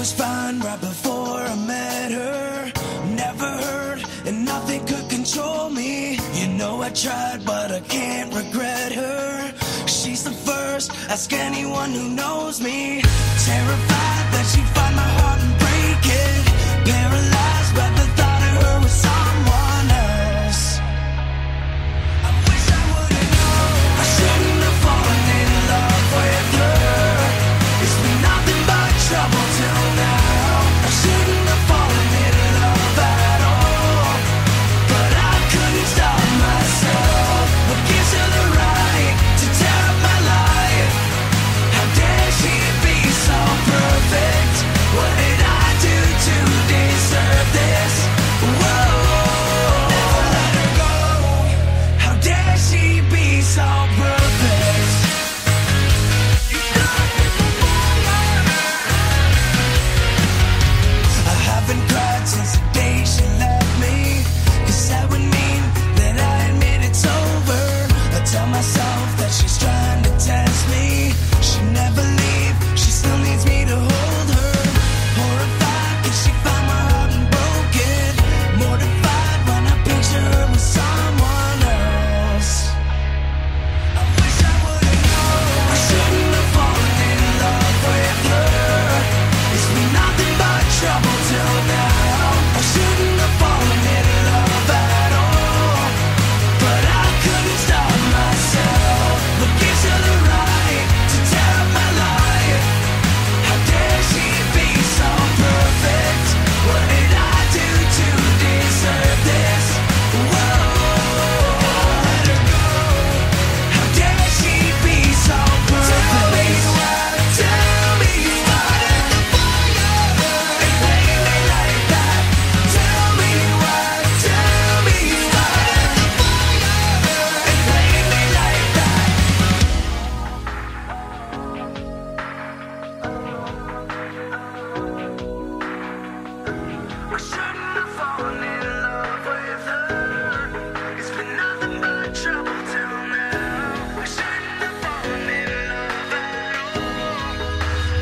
was fine right before I met her. Never hurt, and nothing could control me. You know I tried, but I can't regret her. She's the first, ask anyone who knows me. Terrified that she finds.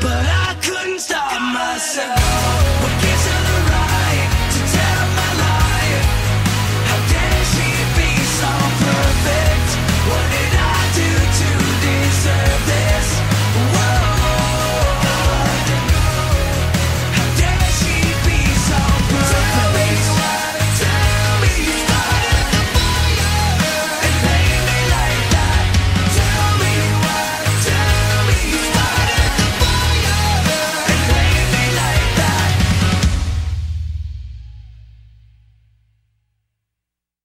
but I couldn't stop myself.